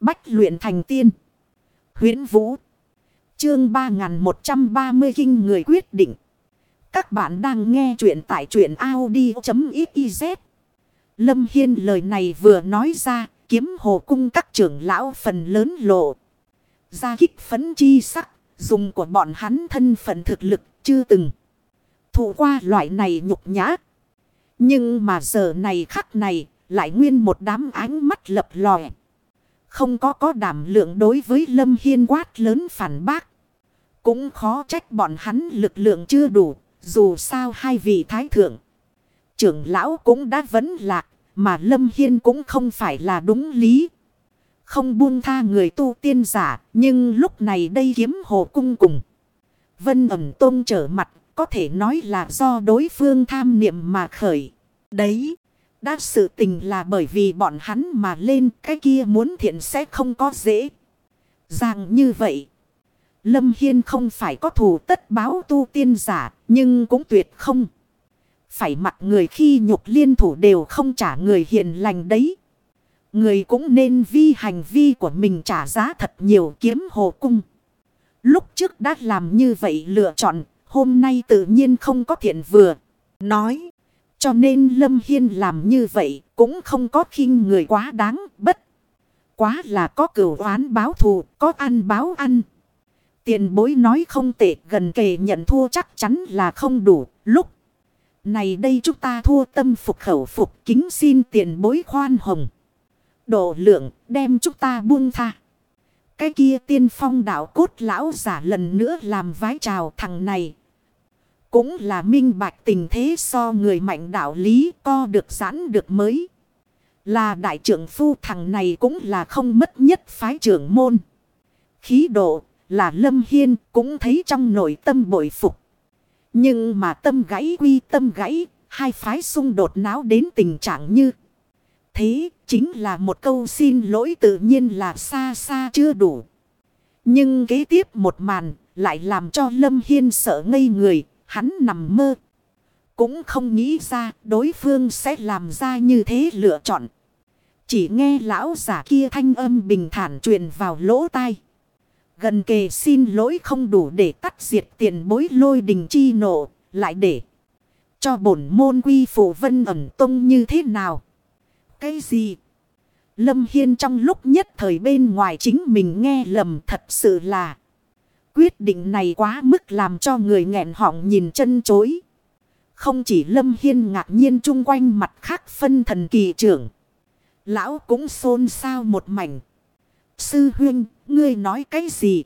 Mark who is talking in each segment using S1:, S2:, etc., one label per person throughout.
S1: Bách luyện thành tiên. huyễn Vũ. Chương 3130 Kinh Người Quyết Định. Các bạn đang nghe truyện tại truyện Audi.xyz. Lâm Hiên lời này vừa nói ra, kiếm hồ cung các trưởng lão phần lớn lộ. Ra kích phấn chi sắc, dùng của bọn hắn thân phận thực lực chưa từng. Thủ qua loại này nhục nhã. Nhưng mà giờ này khắc này, lại nguyên một đám ánh mắt lập lòe. Không có có đảm lượng đối với Lâm Hiên quát lớn phản bác. Cũng khó trách bọn hắn lực lượng chưa đủ, dù sao hai vị thái thượng. Trưởng lão cũng đã vấn lạc, mà Lâm Hiên cũng không phải là đúng lý. Không buông tha người tu tiên giả, nhưng lúc này đây kiếm hồ cung cùng. Vân ẩm tôn trở mặt, có thể nói là do đối phương tham niệm mà khởi. Đấy, đã sự tình là bởi vì bọn hắn mà lên cái kia muốn thiện sẽ không có dễ. Rằng như vậy. Lâm Hiên không phải có thù tất báo tu tiên giả, nhưng cũng tuyệt không. Phải mặc người khi nhục liên thủ đều không trả người hiền lành đấy. Người cũng nên vi hành vi của mình trả giá thật nhiều kiếm hồ cung. Lúc trước đã làm như vậy lựa chọn, hôm nay tự nhiên không có thiện vừa. Nói, cho nên Lâm Hiên làm như vậy cũng không có khinh người quá đáng, bất. Quá là có cửu oán báo thù, có ăn báo ăn. Tiền bối nói không tệ gần kề nhận thua chắc chắn là không đủ. Lúc này đây chúng ta thua tâm phục khẩu phục kính xin tiền bối khoan hồng. Độ lượng đem chúng ta buông tha. Cái kia tiên phong đạo cốt lão giả lần nữa làm vái chào thằng này. Cũng là minh bạch tình thế so người mạnh đạo lý co được giãn được mới. Là đại trưởng phu thằng này cũng là không mất nhất phái trưởng môn. Khí độ là lâm hiên cũng thấy trong nội tâm bội phục. Nhưng mà tâm gãy quy tâm gãy, hai phái xung đột náo đến tình trạng như. Thế chính là một câu xin lỗi tự nhiên là xa xa chưa đủ. Nhưng kế tiếp một màn lại làm cho Lâm Hiên sợ ngây người, hắn nằm mơ. Cũng không nghĩ ra đối phương sẽ làm ra như thế lựa chọn. Chỉ nghe lão giả kia thanh âm bình thản truyền vào lỗ tai. Gần kề xin lỗi không đủ để tắt diệt tiền bối lôi đình chi nộ, lại để cho bổn môn quy phụ vân ẩn tông như thế nào. Cái gì? Lâm Hiên trong lúc nhất thời bên ngoài chính mình nghe lầm thật sự là. Quyết định này quá mức làm cho người nghẹn họng nhìn chân chối. Không chỉ Lâm Hiên ngạc nhiên chung quanh mặt khác phân thần kỳ trưởng. Lão cũng xôn xao một mảnh. Sư huynh, ngươi nói cái gì?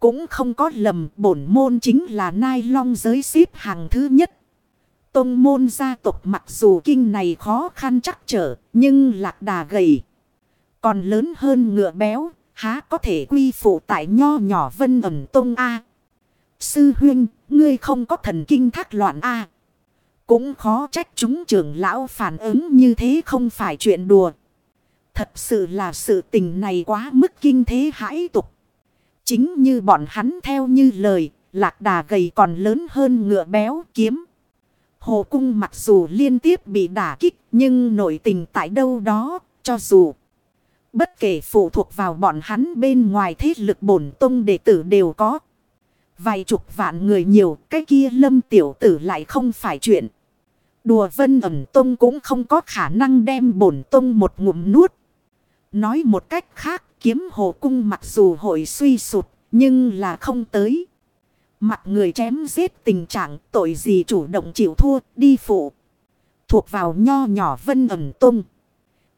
S1: Cũng không có lầm bổn môn chính là nai long giới xếp hàng thứ nhất. Tông môn gia tộc mặc dù kinh này khó khăn chắc trở, nhưng lạc đà gầy. Còn lớn hơn ngựa béo, há có thể quy phụ tại nho nhỏ vân ẩn tông A. Sư huynh, ngươi không có thần kinh thác loạn A. Cũng khó trách chúng trưởng lão phản ứng như thế không phải chuyện đùa. Thật sự là sự tình này quá mức kinh thế hãi tục. Chính như bọn hắn theo như lời, lạc đà gầy còn lớn hơn ngựa béo kiếm. Hồ cung mặc dù liên tiếp bị đả kích nhưng nội tình tại đâu đó, cho dù bất kể phụ thuộc vào bọn hắn bên ngoài thế lực bổn tông đệ tử đều có. Vài chục vạn người nhiều, cái kia lâm tiểu tử lại không phải chuyện. Đùa vân ẩn tông cũng không có khả năng đem bổn tông một ngụm nuốt. Nói một cách khác, kiếm hồ cung mặc dù hội suy sụt, nhưng là không tới. Mặt người chém giết tình trạng tội gì chủ động chịu thua đi phụ. Thuộc vào nho nhỏ vân ẩn tung.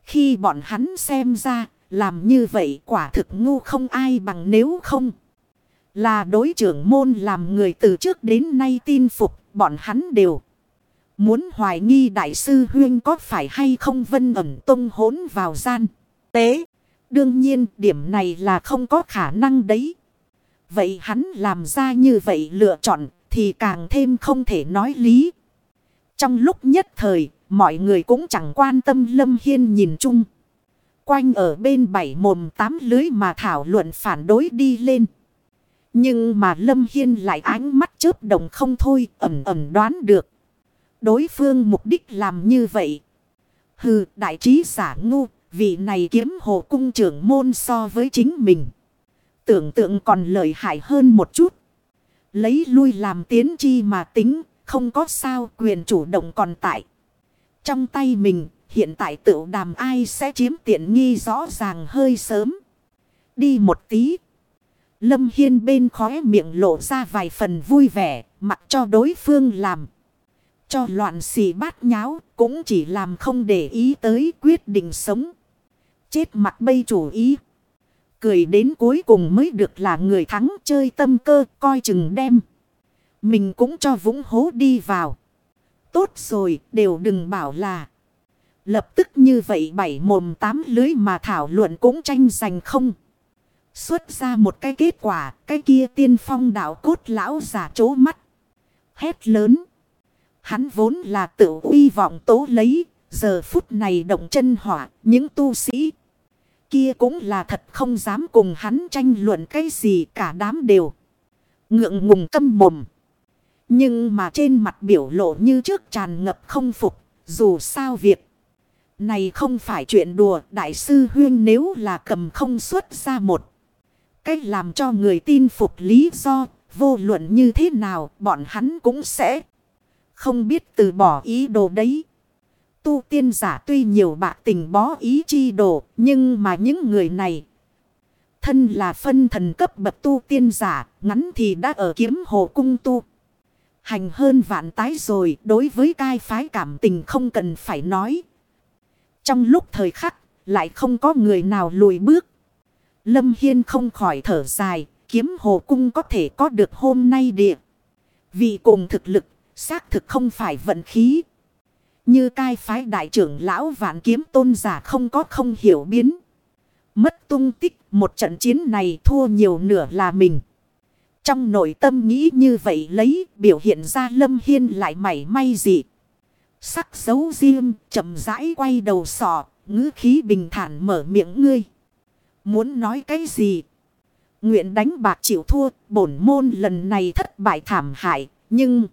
S1: Khi bọn hắn xem ra làm như vậy quả thực ngu không ai bằng nếu không. Là đối trưởng môn làm người từ trước đến nay tin phục bọn hắn đều. Muốn hoài nghi đại sư huyên có phải hay không vân ẩn tông hốn vào gian. Tế. Đương nhiên điểm này là không có khả năng đấy. Vậy hắn làm ra như vậy lựa chọn thì càng thêm không thể nói lý. Trong lúc nhất thời, mọi người cũng chẳng quan tâm Lâm Hiên nhìn chung. Quanh ở bên bảy mồm tám lưới mà thảo luận phản đối đi lên. Nhưng mà Lâm Hiên lại ánh mắt chớp đồng không thôi ẩm ẩm đoán được. Đối phương mục đích làm như vậy. Hừ đại trí giả ngu vị này kiếm hồ cung trưởng môn so với chính mình. Tưởng tượng còn lợi hại hơn một chút. Lấy lui làm tiến chi mà tính, không có sao quyền chủ động còn tại. Trong tay mình, hiện tại tự đàm ai sẽ chiếm tiện nghi rõ ràng hơi sớm. Đi một tí. Lâm Hiên bên khóe miệng lộ ra vài phần vui vẻ, mặc cho đối phương làm. Cho loạn xì bát nháo, cũng chỉ làm không để ý tới quyết định sống. Chết mặt bây chủ ý. Cười đến cuối cùng mới được là người thắng chơi tâm cơ coi chừng đem. Mình cũng cho vũng hố đi vào. Tốt rồi, đều đừng bảo là. Lập tức như vậy bảy mồm tám lưới mà thảo luận cũng tranh giành không. Xuất ra một cái kết quả, cái kia tiên phong đạo cốt lão giả chố mắt. Hét lớn. Hắn vốn là tự uy vọng tố lấy, giờ phút này động chân hỏa, những tu sĩ kia cũng là thật không dám cùng hắn tranh luận cái gì cả đám đều. Ngượng ngùng câm mồm. Nhưng mà trên mặt biểu lộ như trước tràn ngập không phục, dù sao việc. Này không phải chuyện đùa, đại sư Huyên nếu là cầm không xuất ra một. Cách làm cho người tin phục lý do, vô luận như thế nào, bọn hắn cũng sẽ không biết từ bỏ ý đồ đấy. Tu tiên giả tuy nhiều bạc tình bó ý chi đồ, nhưng mà những người này thân là phân thần cấp bậc tu tiên giả, ngắn thì đã ở kiếm hồ cung tu. Hành hơn vạn tái rồi, đối với cai phái cảm tình không cần phải nói. Trong lúc thời khắc, lại không có người nào lùi bước. Lâm Hiên không khỏi thở dài, kiếm hồ cung có thể có được hôm nay địa. Vì cùng thực lực, xác thực không phải vận khí. Như cai phái đại trưởng lão vạn kiếm tôn giả không có không hiểu biến. Mất tung tích một trận chiến này thua nhiều nửa là mình. Trong nội tâm nghĩ như vậy lấy biểu hiện ra lâm hiên lại mảy may gì. Sắc dấu riêng chậm rãi quay đầu sò ngữ khí bình thản mở miệng ngươi. Muốn nói cái gì? Nguyện đánh bạc chịu thua bổn môn lần này thất bại thảm hại nhưng...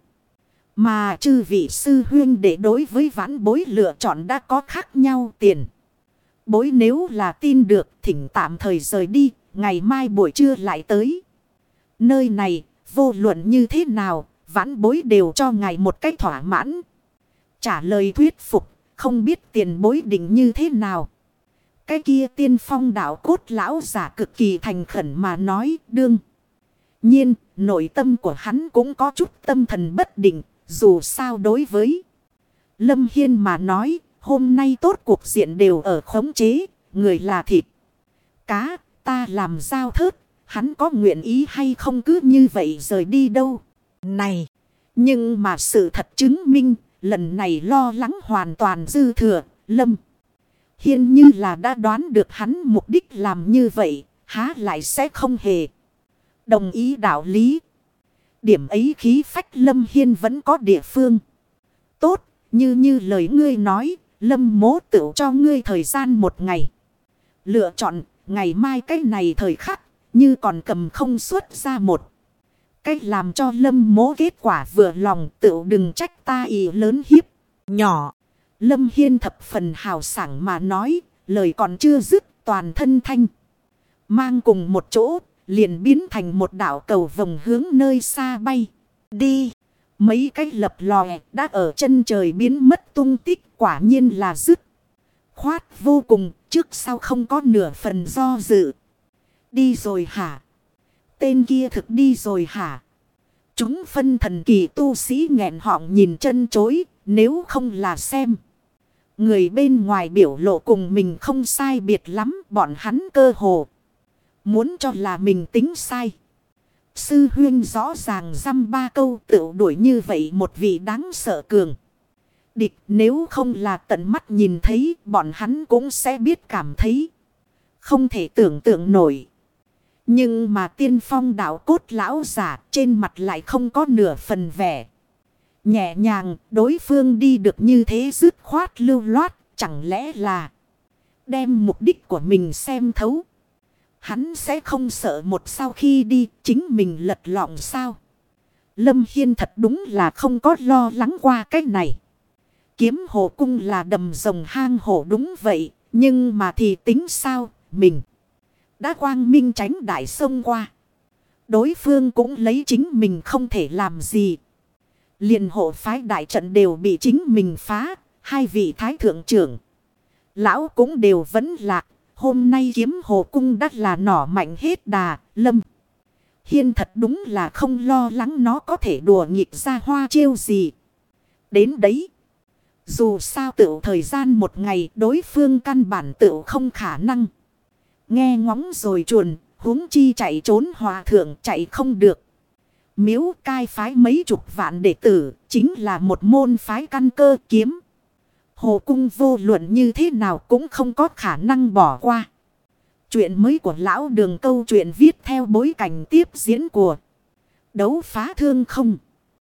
S1: Mà chư vị sư huyên để đối với vãn bối lựa chọn đã có khác nhau tiền. Bối nếu là tin được thỉnh tạm thời rời đi, ngày mai buổi trưa lại tới. Nơi này, vô luận như thế nào, vãn bối đều cho ngài một cách thỏa mãn. Trả lời thuyết phục, không biết tiền bối định như thế nào. Cái kia tiên phong đạo cốt lão giả cực kỳ thành khẩn mà nói đương. Nhiên, nội tâm của hắn cũng có chút tâm thần bất định, dù sao đối với Lâm Hiên mà nói, hôm nay tốt cuộc diện đều ở khống chế, người là thịt. Cá, ta làm sao thớt, hắn có nguyện ý hay không cứ như vậy rời đi đâu. Này, nhưng mà sự thật chứng minh, lần này lo lắng hoàn toàn dư thừa, Lâm. Hiên như là đã đoán được hắn mục đích làm như vậy, há lại sẽ không hề. Đồng ý đạo lý. Điểm ấy khí phách Lâm Hiên vẫn có địa phương. Tốt, như như lời ngươi nói, Lâm mố tự cho ngươi thời gian một ngày. Lựa chọn, ngày mai cái này thời khắc, như còn cầm không xuất ra một. Cách làm cho Lâm mố kết quả vừa lòng tự đừng trách ta ý lớn hiếp. Nhỏ, Lâm Hiên thập phần hào sảng mà nói, lời còn chưa dứt toàn thân thanh. Mang cùng một chỗ, liền biến thành một đảo cầu vòng hướng nơi xa bay. Đi. Mấy cái lập lòe đã ở chân trời biến mất tung tích quả nhiên là dứt. Khoát vô cùng trước sau không có nửa phần do dự. Đi rồi hả? Tên kia thực đi rồi hả? Chúng phân thần kỳ tu sĩ nghẹn họng nhìn chân chối, nếu không là xem. Người bên ngoài biểu lộ cùng mình không sai biệt lắm, bọn hắn cơ hồ. Muốn cho là mình tính sai. Sư huyên rõ ràng dăm ba câu tự đuổi như vậy một vị đáng sợ cường. Địch nếu không là tận mắt nhìn thấy, bọn hắn cũng sẽ biết cảm thấy. Không thể tưởng tượng nổi. Nhưng mà tiên phong đạo cốt lão giả trên mặt lại không có nửa phần vẻ. Nhẹ nhàng đối phương đi được như thế dứt khoát lưu loát chẳng lẽ là đem mục đích của mình xem thấu. Hắn sẽ không sợ một sau khi đi chính mình lật lọng sao. Lâm Hiên thật đúng là không có lo lắng qua cái này. Kiếm hồ cung là đầm rồng hang hổ đúng vậy. Nhưng mà thì tính sao, mình đã quang minh tránh đại sông qua. Đối phương cũng lấy chính mình không thể làm gì. liền hộ phái đại trận đều bị chính mình phá, hai vị thái thượng trưởng. Lão cũng đều vẫn lạc, hôm nay kiếm hồ cung đắt là nỏ mạnh hết đà, lâm. Hiên thật đúng là không lo lắng nó có thể đùa nghịch ra hoa chiêu gì. Đến đấy. Dù sao tự thời gian một ngày đối phương căn bản tự không khả năng. Nghe ngóng rồi chuồn, huống chi chạy trốn hòa thượng chạy không được. Miếu cai phái mấy chục vạn đệ tử, chính là một môn phái căn cơ kiếm. Hồ cung vô luận như thế nào cũng không có khả năng bỏ qua. Chuyện mới của lão đường câu chuyện viết theo bối cảnh tiếp diễn của đấu phá thương không.